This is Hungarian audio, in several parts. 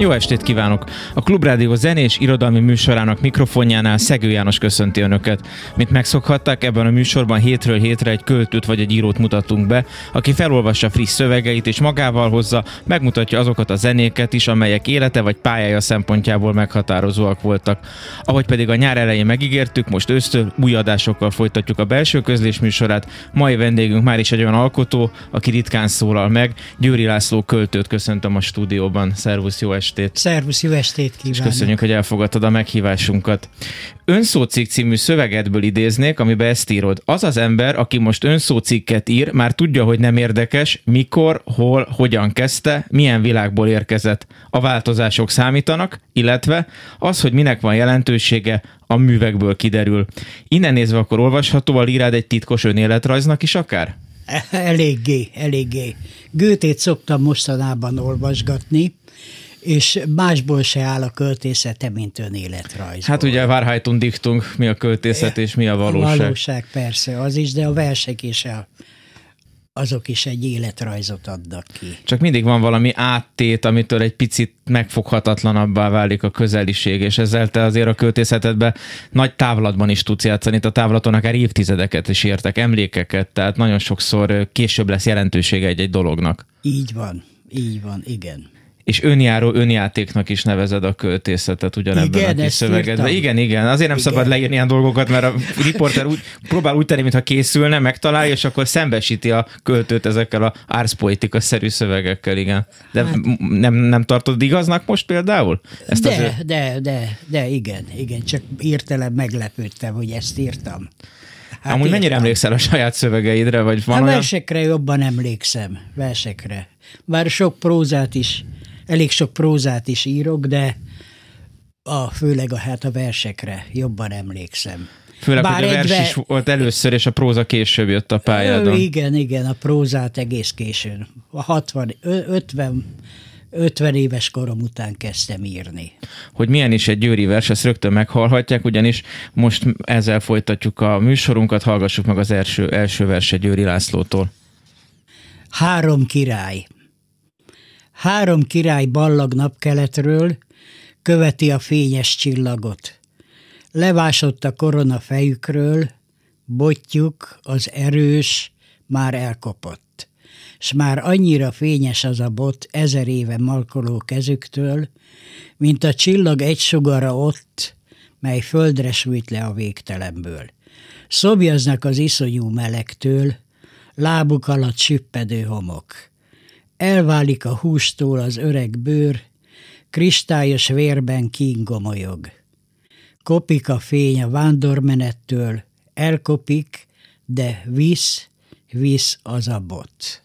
Jó estét kívánok! A Klubrádió zenés irodalmi műsorának mikrofonjánál Szegő János köszönti Önöket. Mint megszokhatták, ebben a műsorban hétről hétre egy költőt vagy egy írót mutatunk be, aki felolvassa friss szövegeit és magával hozza, megmutatja azokat a zenéket is, amelyek élete vagy pályája szempontjából meghatározóak voltak. Ahogy pedig a nyár elején megígértük, most ősztől új adásokkal folytatjuk a belső közlés műsorát. Mai vendégünk már is egy olyan alkotó, aki ritkán szólal meg. Győri László költőt köszöntöm a stúdióban. Szervusz, jó estét! Estét! Szervusz, jó estét kívánok! És köszönjük, hogy elfogadtad a meghívásunkat. Önszócikk című szövegedből idéznék, amiben ezt írod. Az az ember, aki most önszócikket ír, már tudja, hogy nem érdekes, mikor, hol, hogyan kezdte, milyen világból érkezett. A változások számítanak, illetve az, hogy minek van jelentősége, a művekből kiderül. Innen nézve akkor olvasható a lírád egy titkos önéletrajznak is akár? Eléggé, eléggé. Gőtét szoktam mostanában olvasgatni, és másból se áll a költészete, mint önéletrajz. Hát ugye Várhajtun diktunk, mi a költészet és mi a valóság. A valóság persze, az is, de a versek is a azok is egy életrajzot adnak ki. Csak mindig van valami áttét, amitől egy picit megfoghatatlanabbá válik a közeliség, és ezzel te azért a költészetedben nagy távlatban is tudsz játszani. Itt a távlaton akár évtizedeket is értek, emlékeket, tehát nagyon sokszor később lesz jelentősége egy-egy dolognak. Így van, így van, igen és önjáró önjátéknak is nevezed a költészetet ugyanebben igen, a kis szövegedben. Igen, igen, azért nem igen. szabad leírni ilyen dolgokat, mert a riporter úgy, próbál úgy tenni, mintha készülne, megtalálja, és akkor szembesíti a költőt ezekkel a árszpoetika-szerű szövegekkel, igen. De hát, nem, nem tartod igaznak most például? Ezt de, azért... de, de, de, igen, igen, csak írtelem meglepődtem, hogy ezt írtam. Hát Amúgy mennyire emlékszel a saját szövegeidre, vagy van hát olyan? versekre jobban emlékszem, versekre. Bár sok prózát is elég sok prózát is írok, de a, főleg a, hát a versekre jobban emlékszem. Főleg, Bár hogy a vers is volt először, és a próza később jött a pályádon. Igen, igen, a prózát egész későn. A 60, 50, 50 éves korom után kezdtem írni. Hogy milyen is egy győri vers, ezt rögtön meghallhatják, ugyanis most ezzel folytatjuk a műsorunkat, hallgassuk meg az első, első verse Győri Lászlótól. Három király. Három király ballag napkeletről, követi a fényes csillagot. Levásott a korona fejükről, botjuk, az erős, már elkopott. S már annyira fényes az a bot ezer éve malkoló kezüktől, mint a csillag egy sugara ott, mely földre sült le a végtelenből. Szobjaznak az iszonyú melegtől, lábuk alatt süppedő homok elválik a hústól az öreg bőr, kristályos vérben kingomolyog. Kopik a fény a vándormenettől, elkopik, de visz, visz az a bot.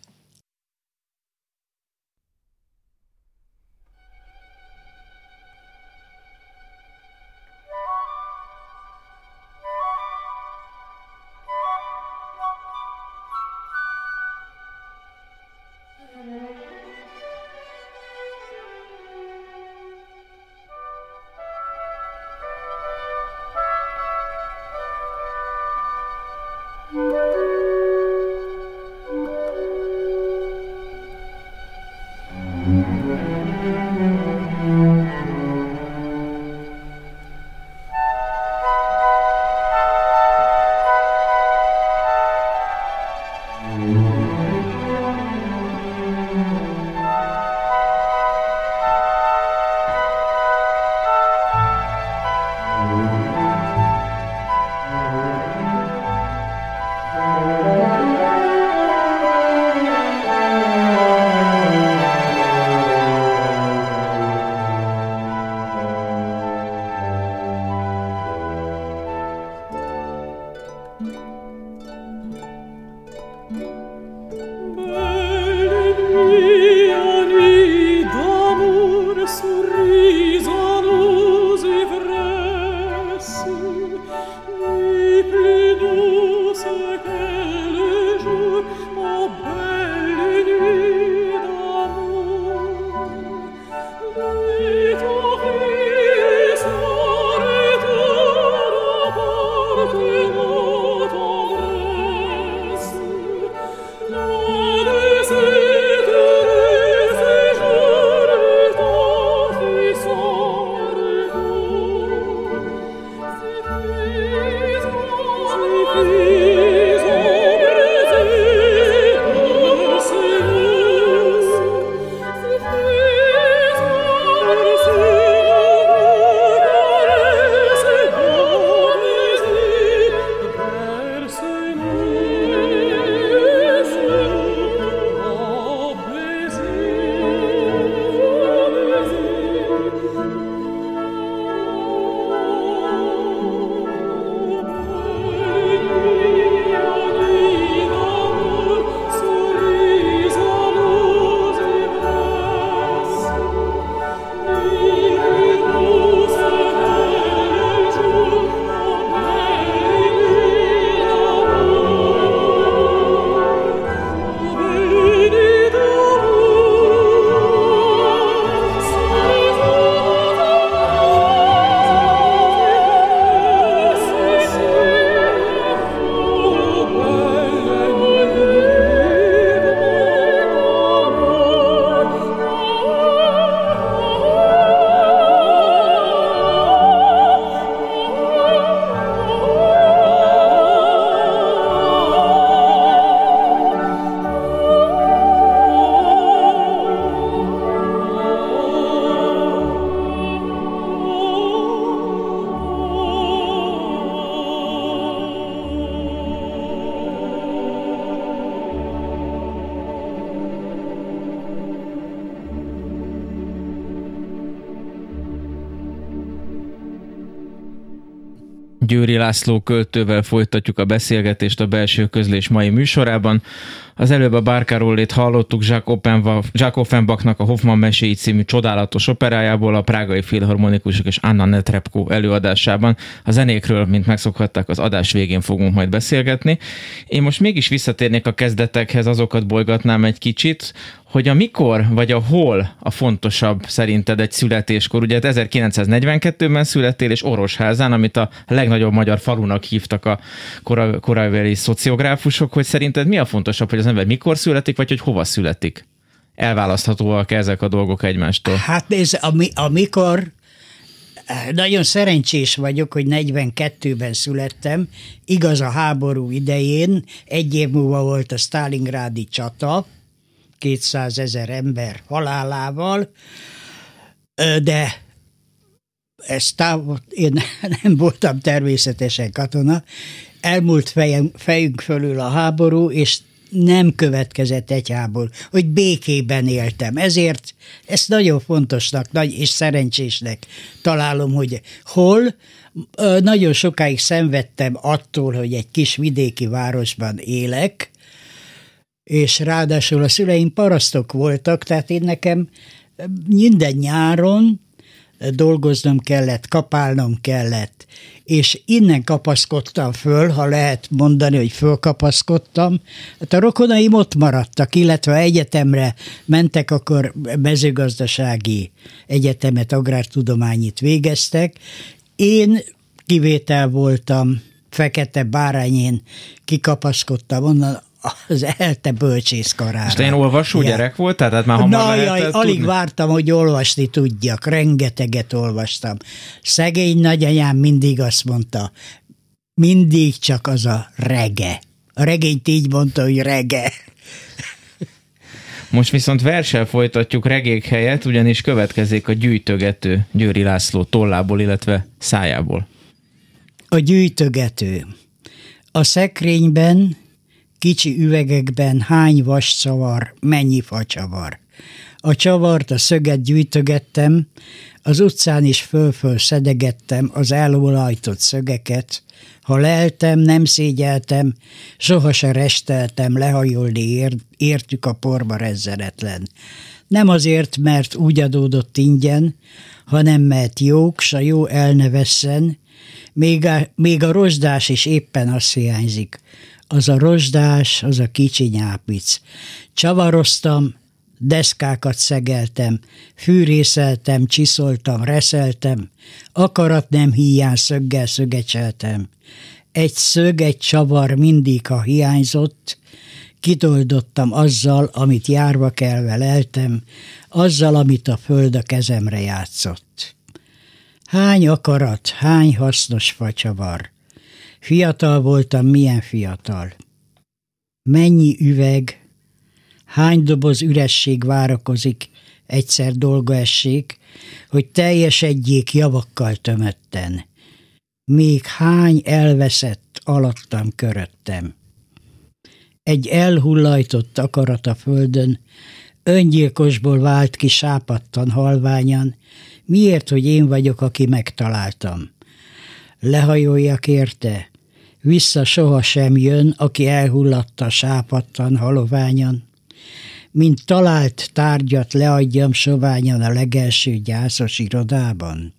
Győri László költővel folytatjuk a beszélgetést a belső közlés mai műsorában. Az előbb a Bárkárollét hallottuk Jacques Offenbachnak a Hoffman meséi című csodálatos operájából, a Prágai Filharmonikusok és Anna Netrebko előadásában. A zenékről, mint megszokhatták, az adás végén fogunk majd beszélgetni. Én most mégis visszatérnék a kezdetekhez, azokat bolygatnám egy kicsit, hogy a mikor vagy a hol a fontosabb szerinted egy születéskor. Ugye 1942-ben születtél, és Orosházán, amit a legnagyobb magyar falunak hívtak a korai szociográfusok, hogy szerinted mi a fontosabb, hogy az ember mikor születik, vagy hogy hova születik? Elválaszthatóak ezek a dolgok egymástól? Hát ez, ami, amikor nagyon szerencsés vagyok, hogy 42-ben születtem, igaz a háború idején, egy év múlva volt a Stalingrádi csata, 200 ezer ember halálával, de ezt távol, én nem voltam természetesen katona, elmúlt fejünk, fejünk fölül a háború, és nem következett egy háború, hogy békében éltem. Ezért ezt nagyon fontosnak nagy és szerencsésnek találom, hogy hol nagyon sokáig szenvedtem attól, hogy egy kis vidéki városban élek, és ráadásul a szüleim parasztok voltak, tehát én nekem minden nyáron dolgoznom kellett, kapálnom kellett, és innen kapaszkodtam föl, ha lehet mondani, hogy fölkapaszkodtam. Hát a rokonaim ott maradtak, illetve egyetemre mentek, akkor mezőgazdasági egyetemet, agrártudományit végeztek. Én kivétel voltam, fekete bárányén kikapaszkodtam onnan, az elte bölcsészkarára. És te én olvasó ja. gyerek volt? Tehát már hamar Na, jaj, alig tudni? vártam, hogy olvasni tudjak. Rengeteget olvastam. Szegény nagyanyám mindig azt mondta, mindig csak az a rege. A regényt így mondta, hogy rege. Most viszont versel folytatjuk regék helyett, ugyanis következik a gyűjtögető Győri László tollából, illetve szájából. A gyűjtögető. A szekrényben kicsi üvegekben hány vas csavar, mennyi facsavar. A csavart, a szöget gyűjtögettem, az utcán is föl-föl szedegettem az elolajtott szögeket, ha leltem, nem szégyeltem, soha se resteltem lehajolni ér, értük a porba rezzeletlen. Nem azért, mert úgy adódott ingyen, hanem mert jók, s a jó elnevesszen, még a, még a rozsdás is éppen azt hiányzik, az a rozsdás, az a kicsi nyápic. Csavaroztam, deszkákat szegeltem, fűrészeltem, csiszoltam, reszeltem, akarat nem hiány szöggel szögecseltem. Egy szög, egy csavar mindig, ha hiányzott, kitoldottam azzal, amit járva kelve leltem, azzal, amit a föld a kezemre játszott. Hány akarat, hány hasznos facsavar, Fiatal voltam, milyen fiatal. Mennyi üveg, hány doboz üresség várakozik, egyszer dolga essék, hogy teljesedjék javakkal tömötten. Még hány elveszett alattam köröttem. Egy elhullajtott akarat a földön, öngyilkosból vált ki sápattan halványan, miért, hogy én vagyok, aki megtaláltam. Lehajoljak érte, vissza sohasem jön, aki elhullatta sápattan haloványan. Mint talált tárgyat leadjam soványan a legelső gyászos irodában.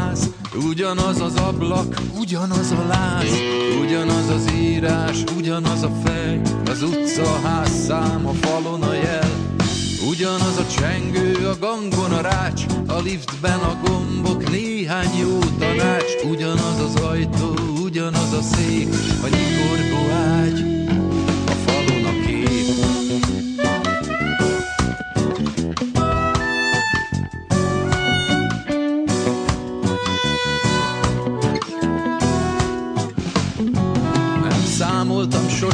Ház, ugyanaz az ablak, ugyanaz a láz, ugyanaz az írás, ugyanaz a fej, az utca, a ház szám, a falon a jel, ugyanaz a csengő, a gangon a rács, a liftben a gombok, néhány jó tanács, ugyanaz az ajtó, ugyanaz a szék, a nyikorgó ágy,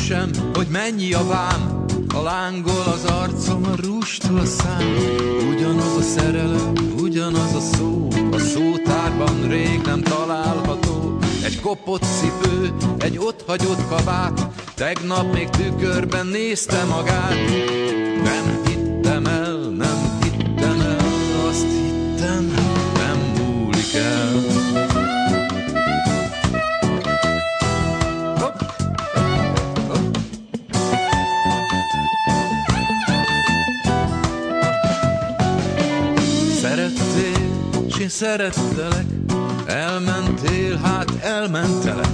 sem, hogy mennyi a vám, a lángol az arcom, a rústól a szám. Ugyanaz a szerelem, ugyanaz a szó, a szótárban rég nem található. Egy kopott cipő, egy ott hagyott kabát, tegnap még tükörben nézte magát. Nem hittem el, én szerettelek, elmentél, hát elmentelek.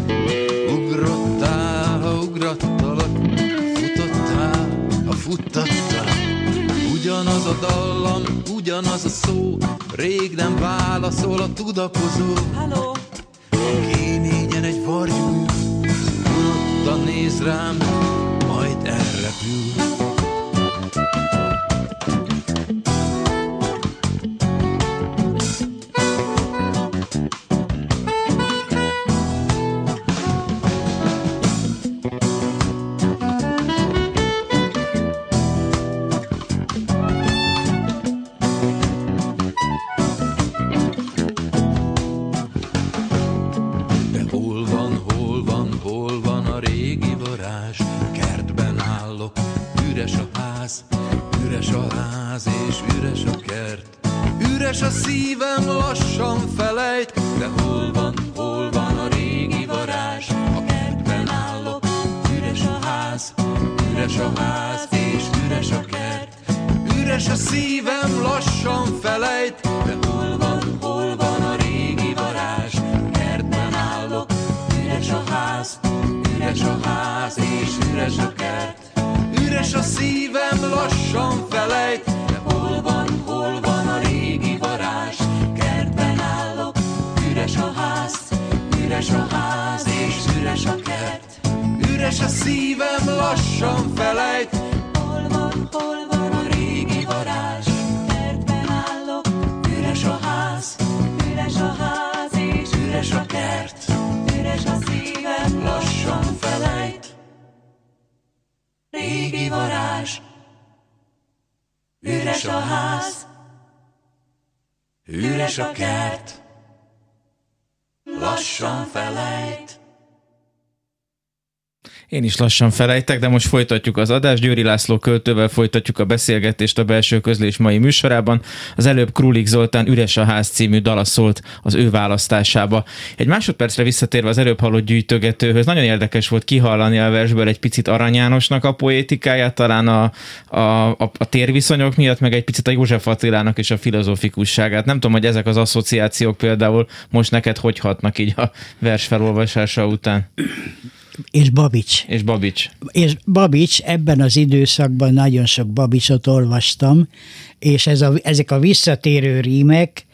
Ugrottál, ha ugrattalak, futottál, ha futtattalak. Ugyanaz a dallam, ugyanaz a szó, rég nem válaszol a tudakozó. Halló, Kéményen egy varjú, unottan néz rám, majd elrepül. Én is lassan felejtek, de most folytatjuk az adást. Győri László költővel folytatjuk a beszélgetést a belső közlés mai műsorában. Az előbb Krulik Zoltán Üres a ház című dala szólt az ő választásába. Egy másodpercre visszatérve az előbb hallott gyűjtögetőhöz, nagyon érdekes volt kihallani a versből egy picit Arany Jánosnak a poétikáját, talán a, a, a, a térviszonyok miatt, meg egy picit a József Attilának és a filozofikusságát. Nem tudom, hogy ezek az asszociációk például most neked hogy hatnak így a vers felolvasása után. És Babics. És Babics. És Babics, ebben az időszakban nagyon sok Babicsot olvastam, és ez a, ezek a visszatérő rímek,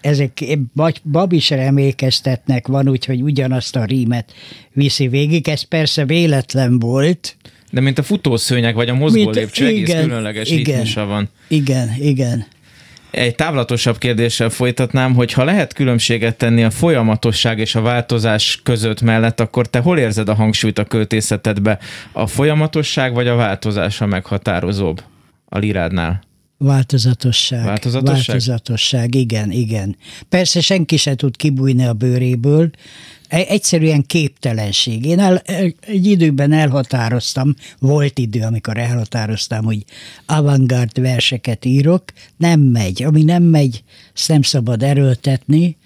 ezek vagy emlékeztetnek, van úgy, hogy ugyanazt a rímet viszi végig. Ez persze véletlen volt. De mint a futószőnyeg vagy a mozgó lépcső, egész különleges igen, ritmusa van. Igen, igen. Egy távlatosabb kérdéssel folytatnám, hogy ha lehet különbséget tenni a folyamatosság és a változás között mellett, akkor te hol érzed a hangsúlyt a költészetedbe? A folyamatosság vagy a változás a meghatározóbb a lirádnál? Változatosság. Változatosság? Változatosság, igen, igen. Persze senki se tud kibújni a bőréből, E- egyszerűen képtelenség. Én el, egy időben elhatároztam, volt idő, amikor elhatároztam, hogy avantgárd verseket írok, nem megy. Ami nem megy, azt nem szabad erőltetni,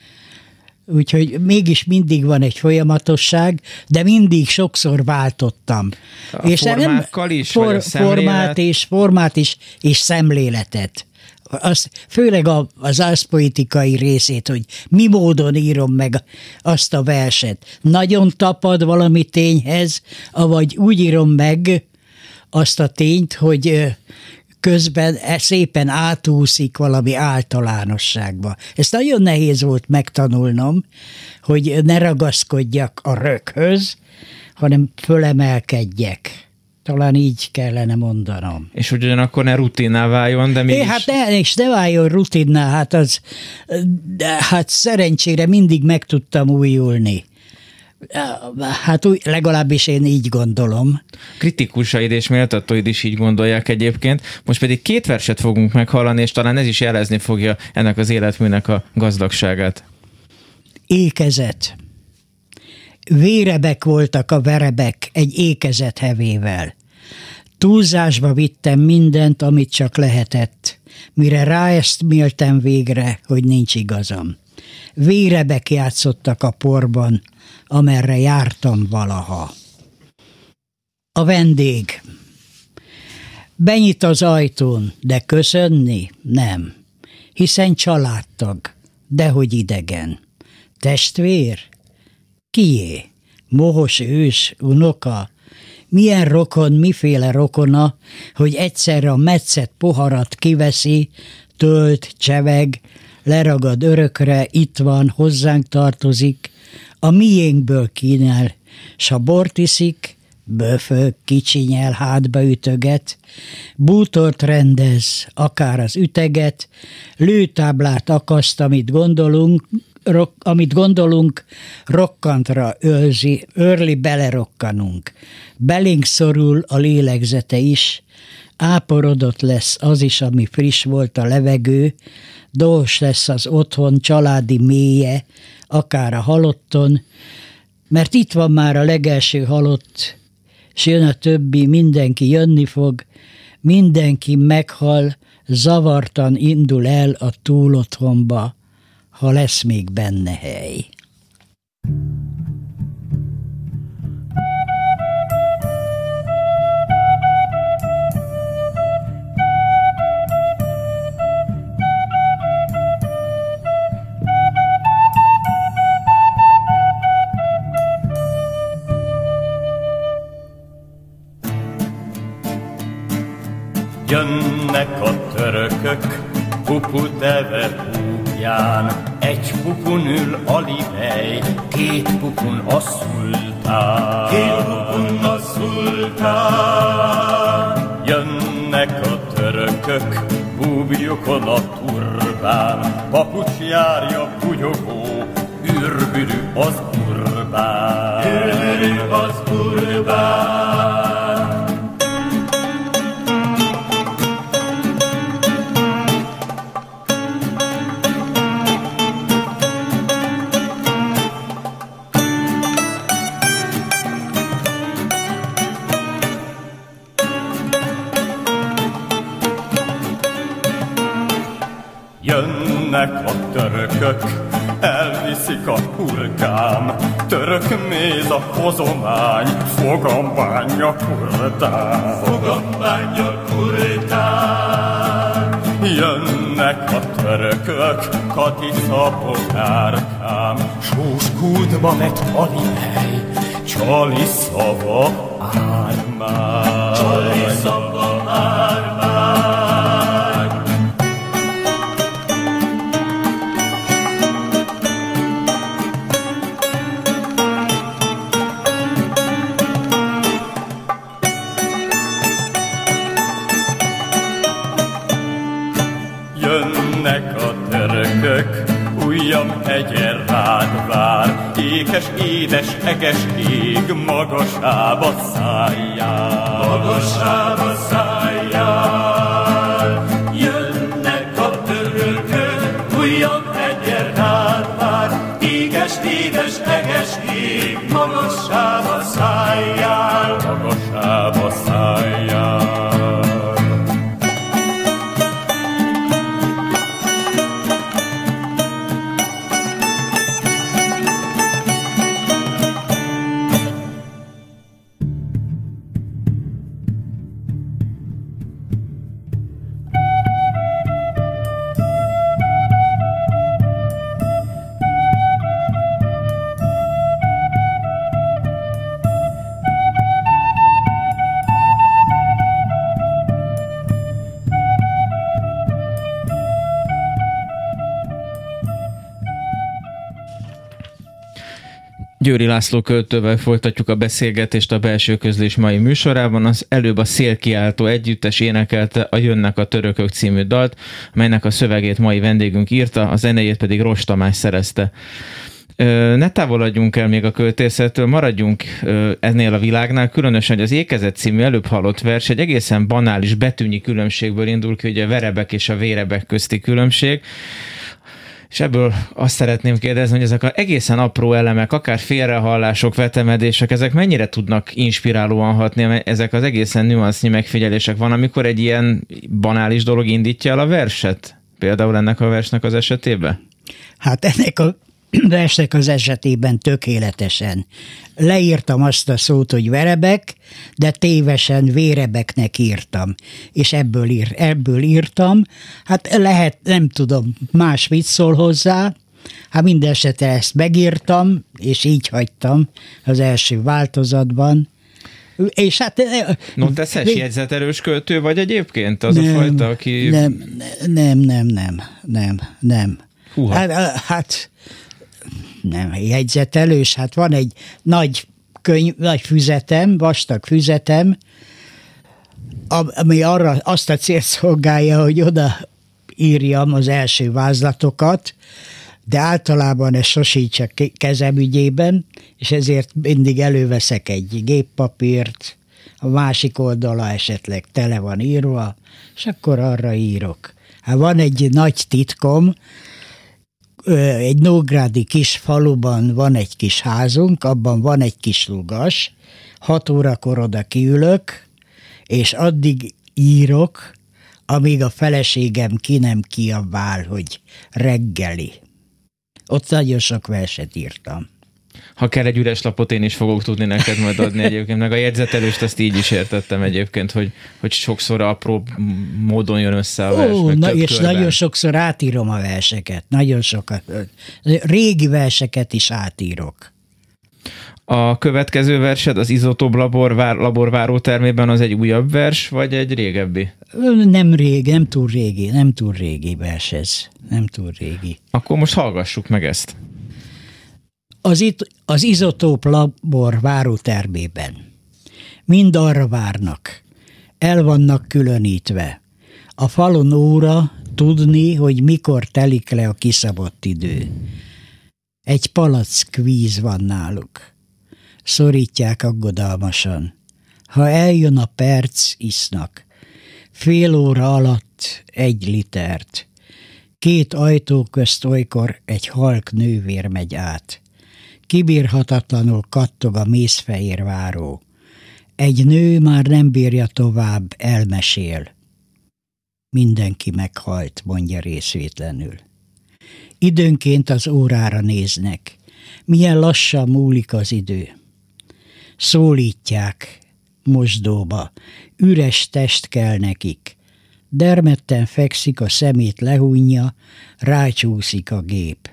Úgyhogy mégis mindig van egy folyamatosság, de mindig sokszor váltottam. A formákkal is, vagy a szemlélet? Formát és, formát is, és szemléletet. Az, főleg a, az ászpoetikai részét, hogy mi módon írom meg azt a verset. Nagyon tapad valami tényhez, avagy úgy írom meg azt a tényt, hogy közben e- szépen átúszik valami általánosságba. Ezt nagyon nehéz volt megtanulnom, hogy ne ragaszkodjak a röghöz, hanem fölemelkedjek. Talán így kellene mondanom. És ugyanakkor ne rutinná váljon, de mégis... É, hát ne, és ne váljon rutinná, hát az, de hát szerencsére mindig meg tudtam újulni. Hát úgy, legalábbis én így gondolom. Kritikusaid és méltatóid is így gondolják egyébként. Most pedig két verset fogunk meghallani, és talán ez is jelezni fogja ennek az életműnek a gazdagságát. Ékezet. Vérebek voltak a verebek egy ékezet hevével. Túlzásba vittem mindent, amit csak lehetett, mire ráeszméltem végre, hogy nincs igazam. Vérebek játszottak a porban, amerre jártam valaha. A vendég. Benyit az ajtón, de köszönni nem, hiszen családtag, dehogy idegen. Testvér? Kié? Mohos ős, unoka? Milyen rokon, miféle rokona, hogy egyszerre a metszett poharat kiveszi, tölt, cseveg, leragad örökre, itt van, hozzánk tartozik, a miénkből kínál, s ha bort iszik, böfög, kicsinyel, hátba ütöget, bútort rendez, akár az üteget, lőtáblát akaszt, amit gondolunk, rok, amit gondolunk, rokkantra ölzi, örli belerokkanunk. Belénk szorul a lélegzete is, áporodott lesz az is, ami friss volt a levegő, dós lesz az otthon családi mélye, akár a halotton, mert itt van már a legelső halott, s jön a többi, mindenki jönni fog, mindenki meghal, zavartan indul el a túlotthonba, ha lesz még benne hely. Jönnek a törökök, pupu deve húgján, egy pupun ül Alivej, két pupun a szultán. Két pupun a szultán. Jönnek a törökök, búbjukon a turbán, papucs járja bugyogó, űrbürű az urbán. Űrbürű az urbán. Jönnek a törökök, elviszik a hurkám, török méz a hozomány, fogam bánja kurdán. Fogam bánja kurdán. Jönnek a törökök, Kati szabokárkám, sós kútba met alihely, csali szava ármány. Csali szava ármány. Ujjam egyen rád vár, ékes, édes, eges ég magasába szálljál. Magasába szálljál. Győri László költővel folytatjuk a beszélgetést a belső közlés mai műsorában. Az előbb a Szélkiáltó együttes énekelte a Jönnek a törökök című dalt, melynek a szövegét mai vendégünk írta, a zenejét pedig Ros Tamás szerezte. ne távolodjunk el még a költészettől, maradjunk ennél a világnál, különösen, hogy az Ékezet című előbb hallott vers egy egészen banális betűnyi különbségből indul ki, ugye a verebek és a vérebek közti különbség. És ebből azt szeretném kérdezni, hogy ezek az egészen apró elemek, akár félrehallások, vetemedések, ezek mennyire tudnak inspirálóan hatni, ezek az egészen nüansznyi megfigyelések van, amikor egy ilyen banális dolog indítja el a verset? Például ennek a versnek az esetében? Hát ennek a versnek az esetében tökéletesen. Leírtam azt a szót, hogy verebek, de tévesen vérebeknek írtam. És ebből, ír, ebből írtam. Hát lehet, nem tudom, más mit szól hozzá, Hát minden esetre ezt megírtam, és így hagytam az első változatban. És hát... No, te szes jegyzetelős költő vagy egyébként? Az nem, a fajta, aki... Nem, nem, nem, nem, nem, nem. Húha. Hát, hát nem jegyzetelős, hát van egy nagy könyv, nagy füzetem, vastag füzetem, ami arra azt a célt szolgálja, hogy oda írjam az első vázlatokat, de általában ez sosíts kezem ügyében, és ezért mindig előveszek egy géppapírt, a másik oldala esetleg tele van írva, és akkor arra írok. Hát van egy nagy titkom, egy nógrádi kis faluban van egy kis házunk, abban van egy kis lugas, hat órakor oda kiülök, és addig írok, amíg a feleségem ki nem kiabál, hogy reggeli. Ott nagyon sok verset írtam. Ha kell egy üres lapot, én is fogok tudni neked majd adni egyébként. Meg a jegyzetelőst azt így is értettem egyébként, hogy, hogy sokszor apró módon jön össze a vers. Ó, na, és körben. nagyon sokszor átírom a verseket. Nagyon sokat. Régi verseket is átírok. A következő versed az Izotop laborvár, laborváró termében az egy újabb vers, vagy egy régebbi? Nem régi, nem túl régi, nem túl régi vers ez. Nem túl régi. Akkor most hallgassuk meg ezt az, it, az izotóp labor várótermében. Mind arra várnak, el vannak különítve. A falon óra tudni, hogy mikor telik le a kiszabott idő. Egy palack víz van náluk. Szorítják aggodalmasan. Ha eljön a perc, isznak. Fél óra alatt egy litert. Két ajtó közt olykor egy halk nővér megy át. Kibírhatatlanul kattog a mészfehér váró. Egy nő már nem bírja tovább, elmesél. Mindenki meghalt, mondja részvétlenül. Időnként az órára néznek. Milyen lassan múlik az idő. Szólítják mosdóba. Üres test kell nekik. Dermedten fekszik, a szemét lehúnyja, rácsúszik a gép.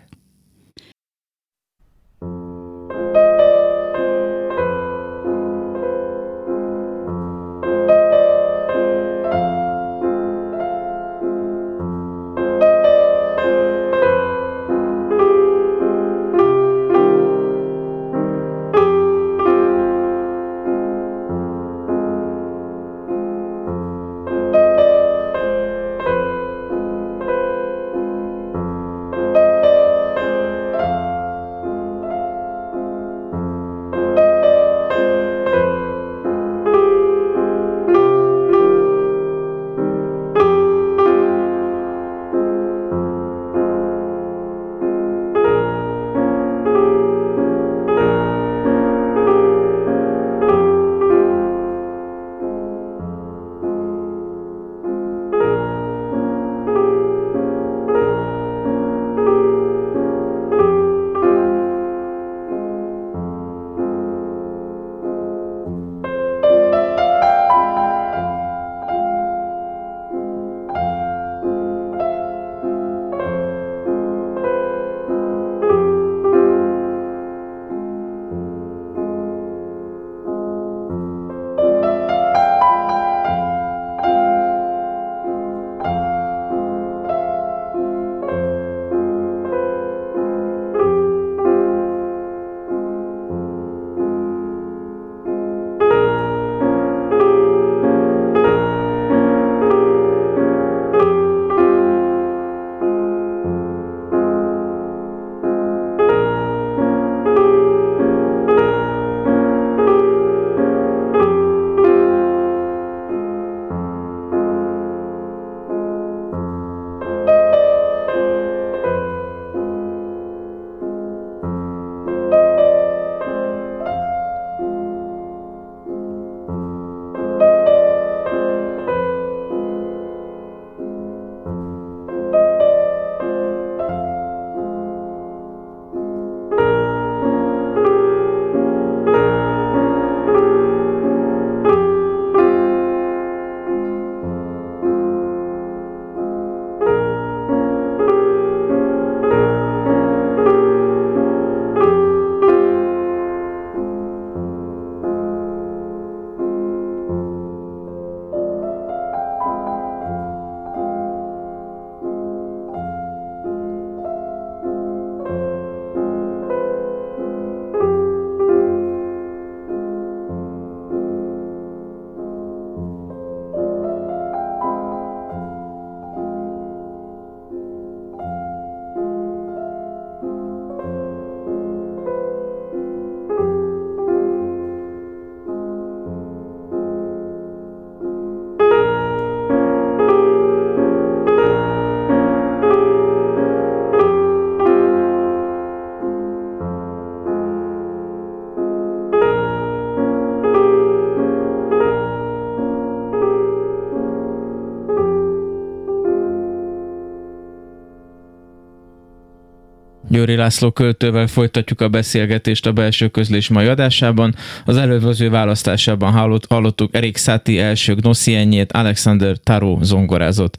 Győri László költővel folytatjuk a beszélgetést a belső közlés mai adásában. Az előző választásában hallott, hallottuk Erik Satie első Gnossziennyét, Alexander Tarot zongorázott.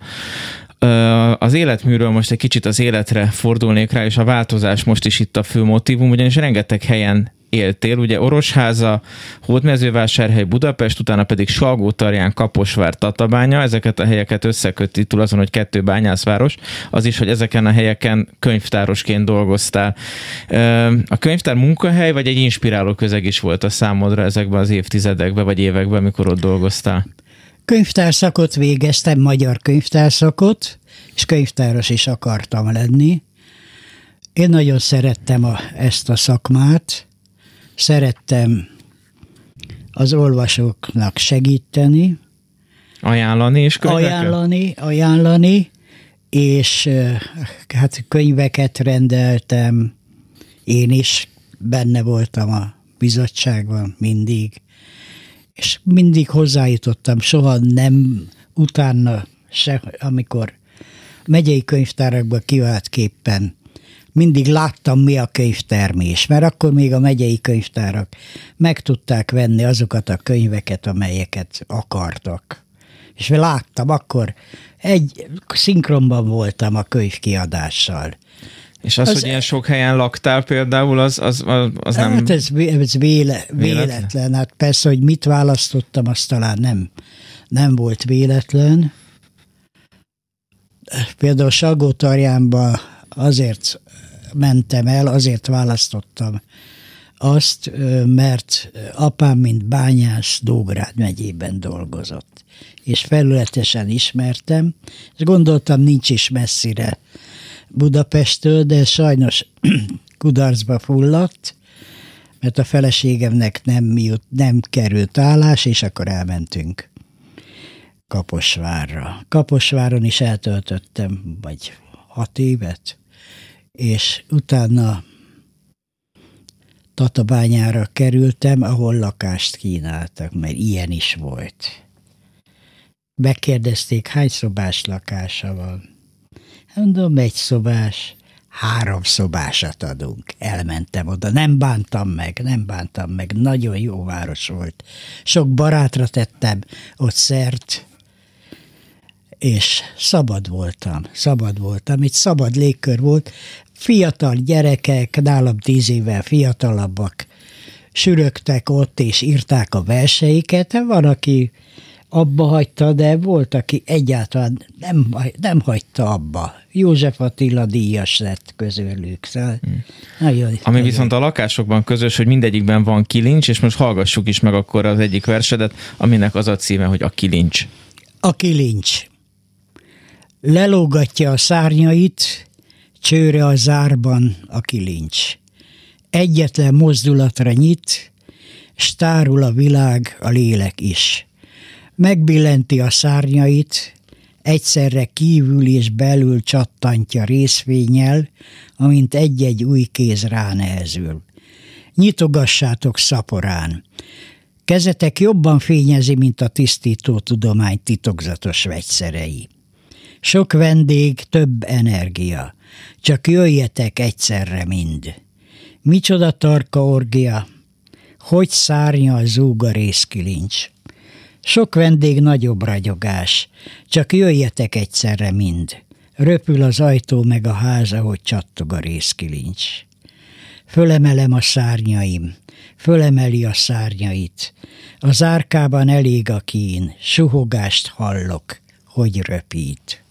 Az életműről most egy kicsit az életre fordulnék rá, és a változás most is itt a fő motivum, ugyanis rengeteg helyen éltél, ugye Orosháza, Hódmezővásárhely, Budapest, utána pedig Salgótarján, Kaposvár, Tatabánya, ezeket a helyeket összeköti túl azon, hogy kettő bányászváros, az is, hogy ezeken a helyeken könyvtárosként dolgoztál. A könyvtár munkahely, vagy egy inspiráló közeg is volt a számodra ezekben az évtizedekben, vagy években, amikor ott dolgoztál? Könyvtárszakot végeztem, magyar könyvtárszakot, és könyvtáros is akartam lenni. Én nagyon szerettem a, ezt a szakmát, szerettem az olvasóknak segíteni. Ajánlani és könyveket? Ajánlani, ajánlani, és hát könyveket rendeltem, én is benne voltam a bizottságban mindig, és mindig hozzájutottam, soha nem utána se, amikor megyei könyvtárakba kiváltképpen mindig láttam, mi a könyvtermés, mert akkor még a megyei könyvtárak meg tudták venni azokat a könyveket, amelyeket akartak. És láttam, akkor egy szinkronban voltam a könyvkiadással. És az, az, hogy ilyen sok helyen laktál például, az, az, az, nem... Hát ez, ez véle, véletlen. Hát persze, hogy mit választottam, az talán nem, nem volt véletlen. Például Sagótarjánban azért mentem el, azért választottam azt, mert apám, mint bányász, Dógrád megyében dolgozott. És felületesen ismertem, és gondoltam, nincs is messzire Budapesttől, de sajnos kudarcba fulladt, mert a feleségemnek nem, jut, nem került állás, és akkor elmentünk Kaposvárra. Kaposváron is eltöltöttem, vagy hat évet, és utána Tatabányára kerültem, ahol lakást kínáltak, mert ilyen is volt. Megkérdezték, hány szobás lakása van. Mondom, egy szobás, három szobásat adunk. Elmentem oda, nem bántam meg, nem bántam meg, nagyon jó város volt. Sok barátra tettem ott szert, és szabad voltam, szabad voltam, egy szabad légkör volt, fiatal gyerekek, nálam tíz évvel fiatalabbak, sürögtek ott, és írták a verseiket, van, aki abba hagyta, de volt, aki egyáltalán nem, nem hagyta abba. József Attila díjas lett közülük. Szóval hmm. nagyon, Ami nagyon... viszont a lakásokban közös, hogy mindegyikben van kilincs, és most hallgassuk is meg akkor az egyik versedet, aminek az a címe, hogy a kilincs. A kilincs. Lelógatja a szárnyait, csőre a zárban a kilincs. Egyetlen mozdulatra nyit, stárul a világ, a lélek is. Megbillenti a szárnyait, egyszerre kívül és belül csattantja részfényel, amint egy-egy új kéz ránehezül. Nyitogassátok szaporán. Kezetek jobban fényezi, mint a tisztító tudomány titokzatos vegyszerei. Sok vendég, több energia. Csak jöjjetek egyszerre mind. Micsoda tarka orgia, hogy szárnya a zúga részkilincs. Sok vendég nagyobb ragyogás, csak jöjjetek egyszerre mind. Röpül az ajtó meg a ház, ahogy csattog a részkilincs. Fölemelem a szárnyaim, fölemeli a szárnyait. Az árkában elég a kín, suhogást hallok, hogy röpít.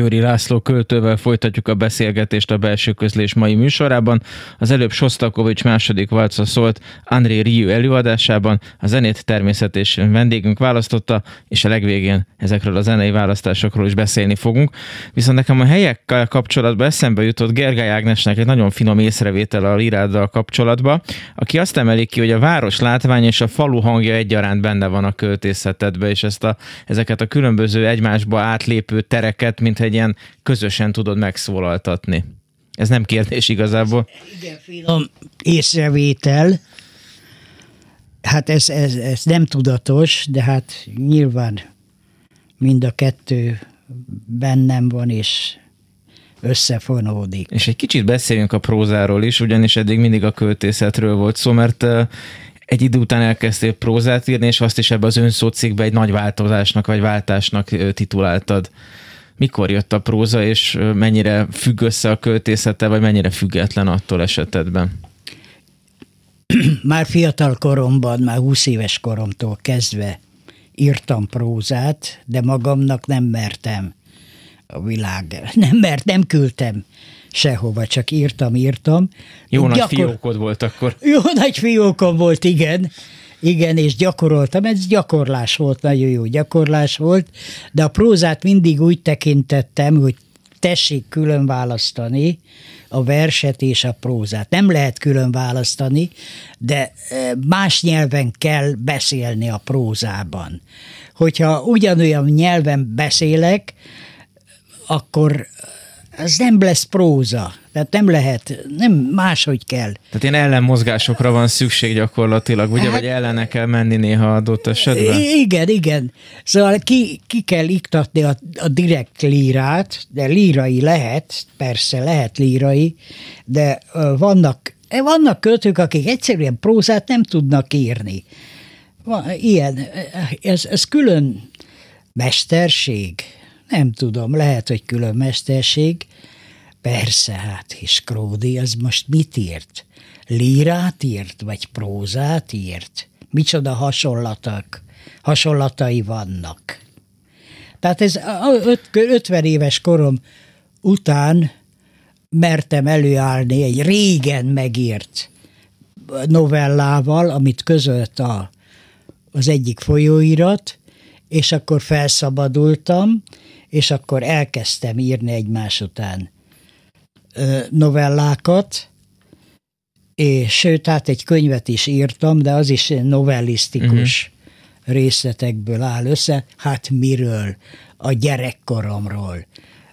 Győri László költővel folytatjuk a beszélgetést a belső közlés mai műsorában. Az előbb Sostakovics második valca szólt André Rieu előadásában, a zenét természet és vendégünk választotta, és a legvégén ezekről a zenei választásokról is beszélni fogunk. Viszont nekem a helyekkel kapcsolatban eszembe jutott Gergály Ágnesnek egy nagyon finom észrevétel a Liráddal kapcsolatban, aki azt emeli ki, hogy a város látvány és a falu hangja egyaránt benne van a költészetedben, és ezt a, ezeket a különböző egymásba átlépő tereket, mint egy ilyen közösen tudod megszólaltatni. Ez nem kérdés igazából. Igen, finom észrevétel. Hát ez, ez, ez nem tudatos, de hát nyilván mind a kettő bennem van, és összefonódik. És egy kicsit beszéljünk a prózáról is, ugyanis eddig mindig a költészetről volt szó, mert egy idő után elkezdtél prózát írni, és azt is ebbe az önszócikbe egy nagy változásnak vagy váltásnak tituláltad mikor jött a próza, és mennyire függ össze a költészete, vagy mennyire független attól esetedben? Már fiatal koromban, már 20 éves koromtól kezdve írtam prózát, de magamnak nem mertem a világ. Nem mert, nem küldtem sehova, csak írtam, írtam. Jó Gyakor... nagy fiókod volt akkor. Jó nagy fiókom volt, igen. Igen, és gyakoroltam, ez gyakorlás volt, nagyon jó gyakorlás volt, de a prózát mindig úgy tekintettem, hogy tessék külön választani a verset és a prózát. Nem lehet külön választani, de e, más nyelven kell beszélni a prózában. Hogyha ugyanolyan nyelven beszélek, akkor ez nem lesz próza. Tehát nem lehet, nem máshogy kell. Tehát ilyen ellenmozgásokra van szükség gyakorlatilag, ugye, hát, vagy ellene kell menni néha adott esetben? Igen, igen. Szóval ki, ki kell iktatni a, a direkt lírát, de lírai lehet, persze lehet lírai, de vannak, vannak költők, akik egyszerűen prózát nem tudnak írni. Van, ilyen, ez, ez külön mesterség, nem tudom, lehet, hogy külön mesterség. Persze, hát, és Kródi az most mit írt? Lírát írt, vagy prózát írt? Micsoda hasonlatok, hasonlatai vannak. Tehát ez 50 éves korom után mertem előállni egy régen megírt novellával, amit közölt a, az egyik folyóirat, és akkor felszabadultam, és akkor elkezdtem írni egymás után novellákat, és sőt, hát egy könyvet is írtam, de az is novellisztikus uh-huh. részletekből áll össze. Hát miről? A gyerekkoromról.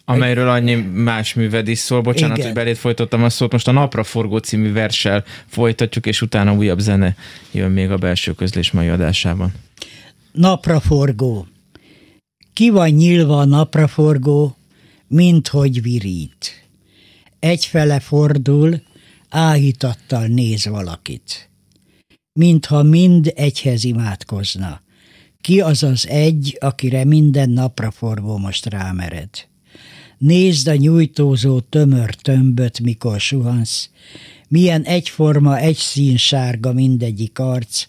Amelyről annyi más műved is szól. Bocsánat, Igen. hogy belét folytottam a szót. Most a Napra forgó című verssel folytatjuk, és utána újabb zene jön még a belső közlés mai adásában. Napra forgó. Ki van nyílva a napraforgó, mint hogy virít. Egyfele fordul, áhítattal néz valakit. Mintha mind egyhez imádkozna. Ki az az egy, akire minden napraforgó most rámered? Nézd a nyújtózó tömör tömböt, mikor suhansz, milyen egyforma, egy szín sárga mindegyik arc,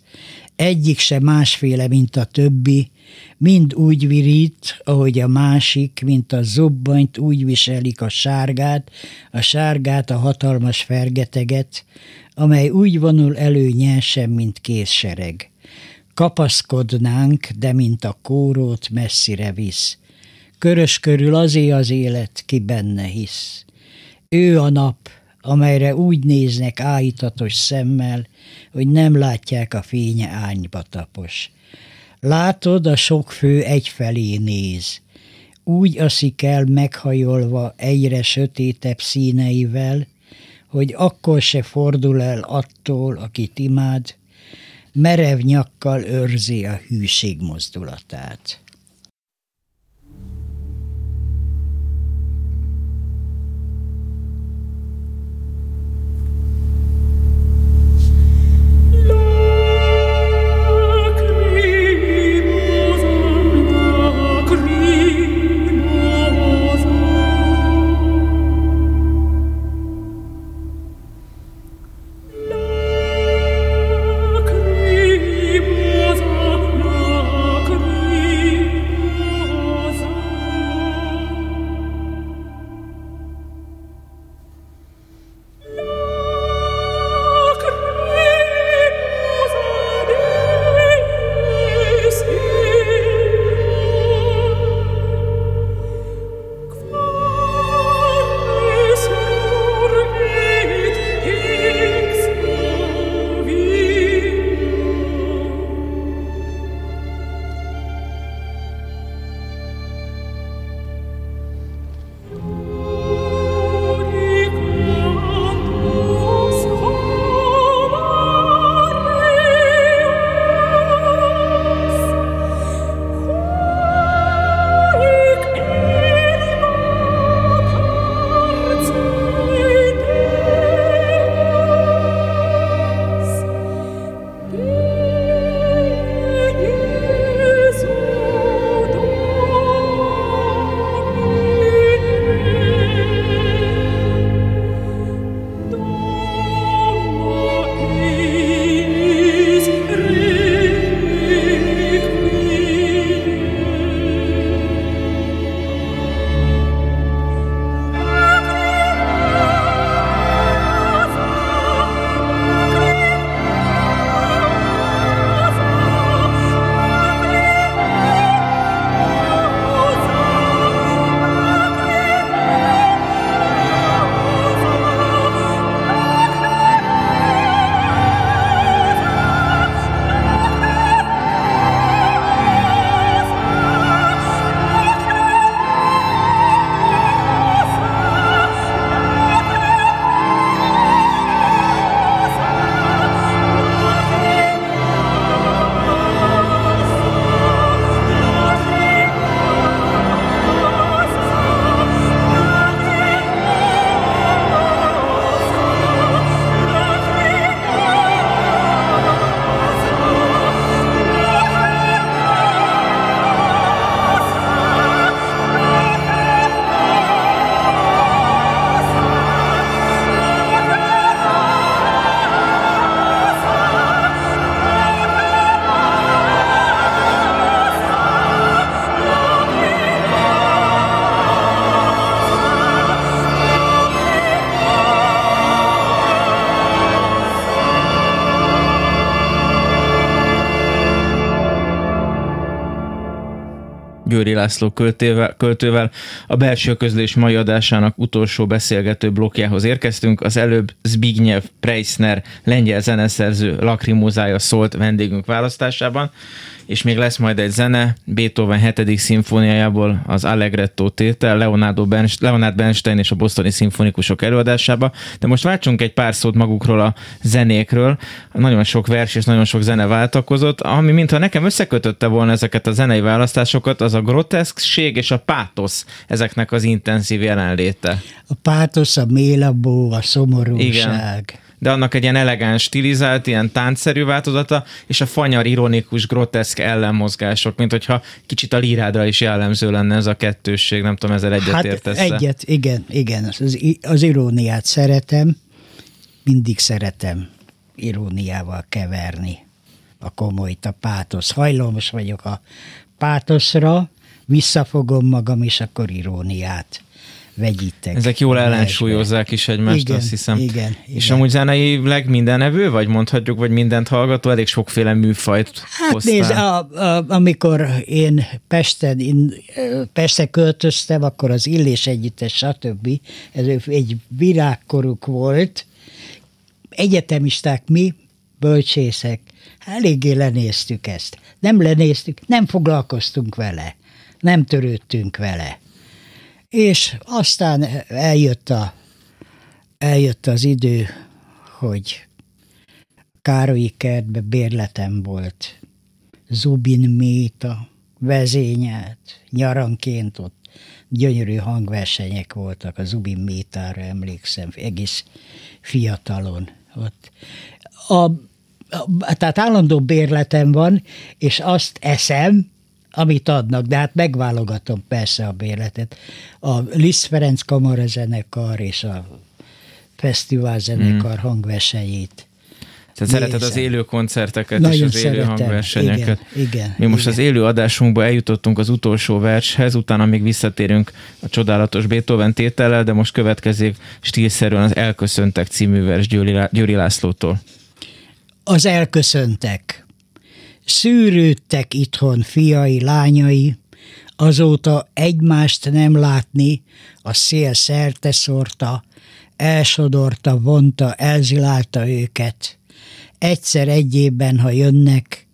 egyik se másféle, mint a többi, mind úgy virít, ahogy a másik, mint a zubbanyt úgy viselik a sárgát, a sárgát, a hatalmas fergeteget, amely úgy vonul elő nyersen, mint készsereg. Kapaszkodnánk, de mint a kórót messzire visz. Körös körül azé az élet, ki benne hisz. Ő a nap, amelyre úgy néznek áhítatos szemmel, hogy nem látják a fénye ányba tapos. Látod, a sok fő egyfelé néz. Úgy aszik el meghajolva egyre sötétebb színeivel, hogy akkor se fordul el attól, akit imád, merev nyakkal őrzi a hűség mozdulatát. Győri László költővel, költővel. A belső közlés mai adásának utolsó beszélgető blokkjához érkeztünk. Az előbb Zbigniew Preissner, lengyel zeneszerző lakrimózája szólt vendégünk választásában és még lesz majd egy zene Beethoven 7. szimfóniájából az Allegretto tétel Leonardo Bernstein, Leonard Bernstein és a Bostoni szimfonikusok előadásába. De most váltsunk egy pár szót magukról a zenékről. Nagyon sok vers és nagyon sok zene váltakozott, ami mintha nekem összekötötte volna ezeket a zenei választásokat, az a groteszkség és a pátosz ezeknek az intenzív jelenléte. A pátosz, a mélabó, a szomorúság. Igen de annak egy ilyen elegáns, stilizált, ilyen táncszerű változata, és a fanyar, ironikus, groteszk ellenmozgások, mint hogyha kicsit a lírádra is jellemző lenne ez a kettősség, nem tudom, ezzel egyet hát értesz egyet, igen, igen, az, az iróniát szeretem, mindig szeretem iróniával keverni a komolyt, a pátosz. Hajlamos vagyok a pátoszra, visszafogom magam, és akkor iróniát vegyítek. Ezek jól ellensúlyozzák is egymást, igen, azt hiszem. Igen, igen. És amúgy zeneileg mindenevő, vagy mondhatjuk, vagy mindent hallgató, elég sokféle műfajt Hát hoztál. nézd, a, a, amikor én Pesten, én Pestre költöztem, akkor az Illés Együttes, stb. Ez egy virágkoruk volt. Egyetemisták mi, bölcsészek, eléggé lenéztük ezt. Nem lenéztük, nem foglalkoztunk vele, nem törődtünk vele. És aztán eljött, a, eljött az idő, hogy Károlyi kertbe bérletem volt. Zubin Méta vezényelt, nyaranként ott gyönyörű hangversenyek voltak, a Zubin Métára emlékszem, egész fiatalon ott. A, a, tehát állandó bérletem van, és azt eszem, amit adnak, de hát megválogatom persze a bérletet. A Liszt Ferenc Kamara zenekar és a fesztivál zenekar mm. hangversenyét. Tehát szereted az élő koncerteket Nagyon és az élő szeretem. hangversenyeket. Igen, igen, Mi most igen. az élő adásunkba eljutottunk az utolsó vershez, utána még visszatérünk a csodálatos Beethoven tétellel, de most következik stílszerűen az Elköszöntek című vers Győri Lászlótól. Az elköszöntek. Szűrődtek itthon fiai, lányai, azóta egymást nem látni, a szél szerte szórta, elsodorta, vonta, elzilálta őket. Egyszer egy évben, ha jönnek,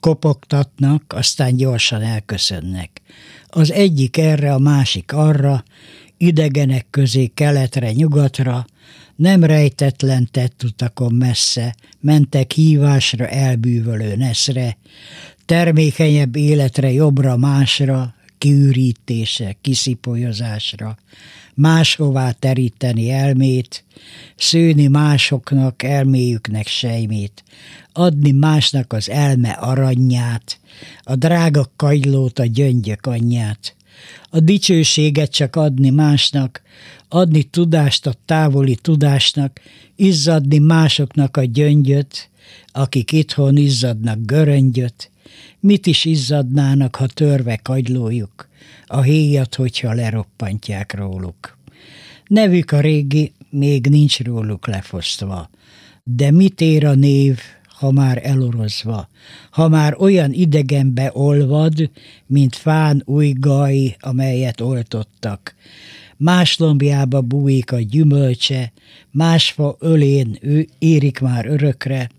kopogtatnak, aztán gyorsan elköszönnek. Az egyik erre, a másik arra, idegenek közé keletre, nyugatra, nem rejtetlen tett utakon messze, mentek hívásra elbűvölő neszre, termékenyebb életre jobbra másra, kiürítése, kiszipolyozásra, máshová teríteni elmét, szőni másoknak elméjüknek sejmét, adni másnak az elme aranyját, a drága kagylót, a gyöngyök anyját, a dicsőséget csak adni másnak, adni tudást a távoli tudásnak, izzadni másoknak a gyöngyöt, akik itthon izzadnak göröngyöt, mit is izzadnának, ha törve kagylójuk, a héjat, hogyha leroppantják róluk. Nevük a régi, még nincs róluk lefosztva, de mit ér a név, ha már elorozva, ha már olyan idegenbe olvad, mint fán új gaj, amelyet oltottak. Más lombjába bújik a gyümölcse, más fa ölén ő érik már örökre.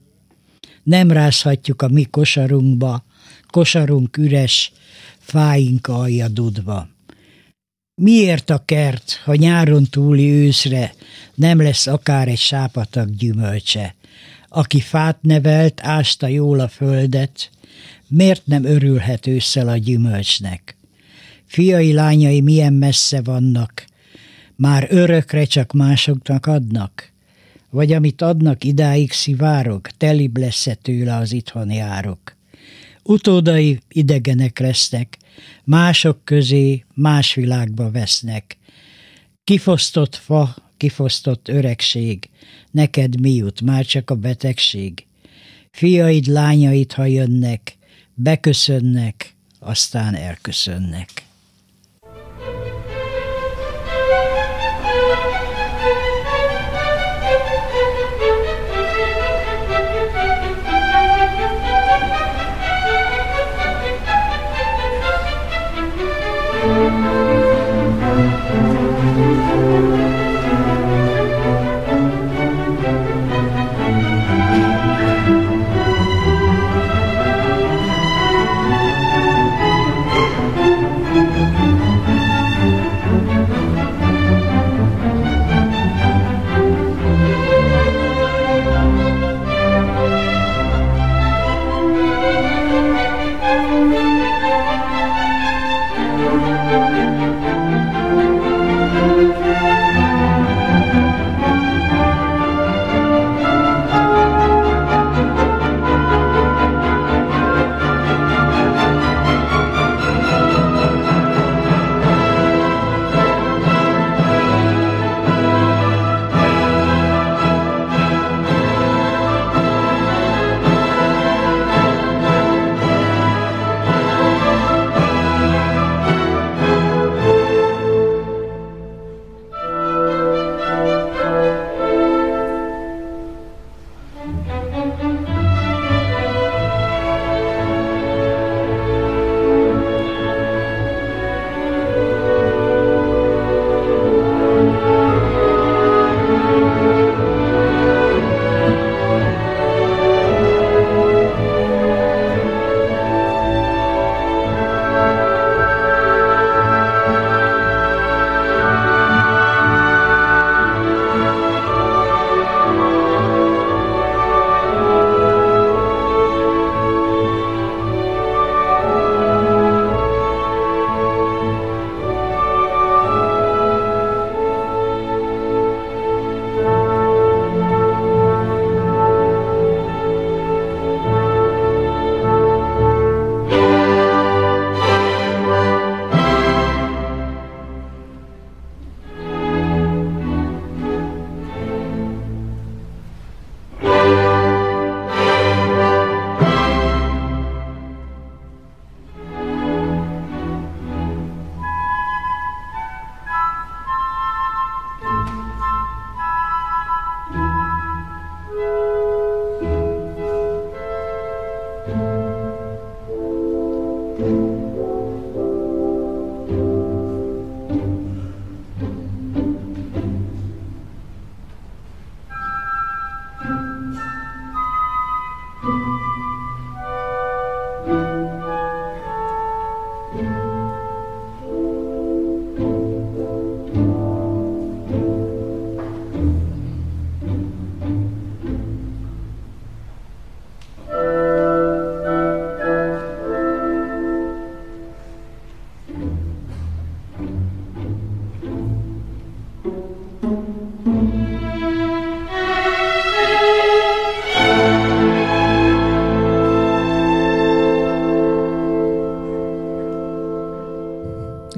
Nem rázhatjuk a mi kosarunkba, kosarunk üres, fáink alja dudva. Miért a kert, ha nyáron túli őszre nem lesz akár egy sápatak gyümölcse? Aki fát nevelt, ásta jól a földet, miért nem örülhet ősszel a gyümölcsnek? Fiai, lányai milyen messze vannak, már örökre csak másoknak adnak? Vagy amit adnak, idáig szivárog, telib lesz -e tőle az itthon járok? Utódai idegenek lesznek, mások közé más világba vesznek. Kifosztott fa, kifosztott öregség, neked mi jut, már csak a betegség. Fiaid, lányaid, ha jönnek, beköszönnek, aztán elköszönnek.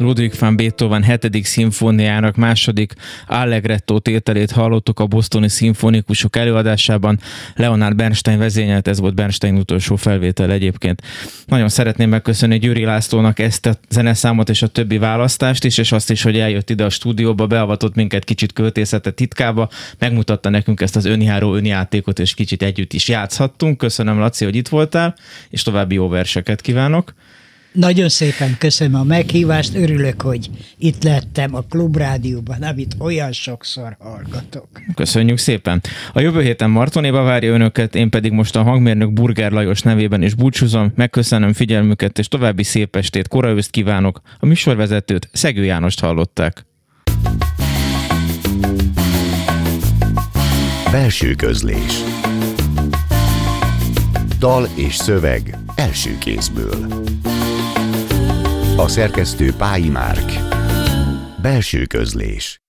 Ludwig van Beethoven 7. szimfóniának második Allegretto tételét hallottuk a bosztoni szimfonikusok előadásában. Leonard Bernstein vezényelt, ez volt Bernstein utolsó felvétel egyébként. Nagyon szeretném megköszönni Gyuri Lászlónak ezt a zeneszámot és a többi választást is, és azt is, hogy eljött ide a stúdióba, beavatott minket kicsit költészete titkába, megmutatta nekünk ezt az önjáró önjátékot, és kicsit együtt is játszhattunk. Köszönöm, Laci, hogy itt voltál, és további jó verseket kívánok. Nagyon szépen köszönöm a meghívást, örülök, hogy itt lettem a Klubrádióban, amit olyan sokszor hallgatok. Köszönjük szépen. A jövő héten Martonéba várja önöket, én pedig most a hangmérnök Burger Lajos nevében is búcsúzom, megköszönöm figyelmüket, és további szép estét, koraőszt kívánok. A műsorvezetőt Szegő Jánost hallották. Belső közlés Dal és szöveg első kézből A szerkesztő Pályi Márk. Belső közlés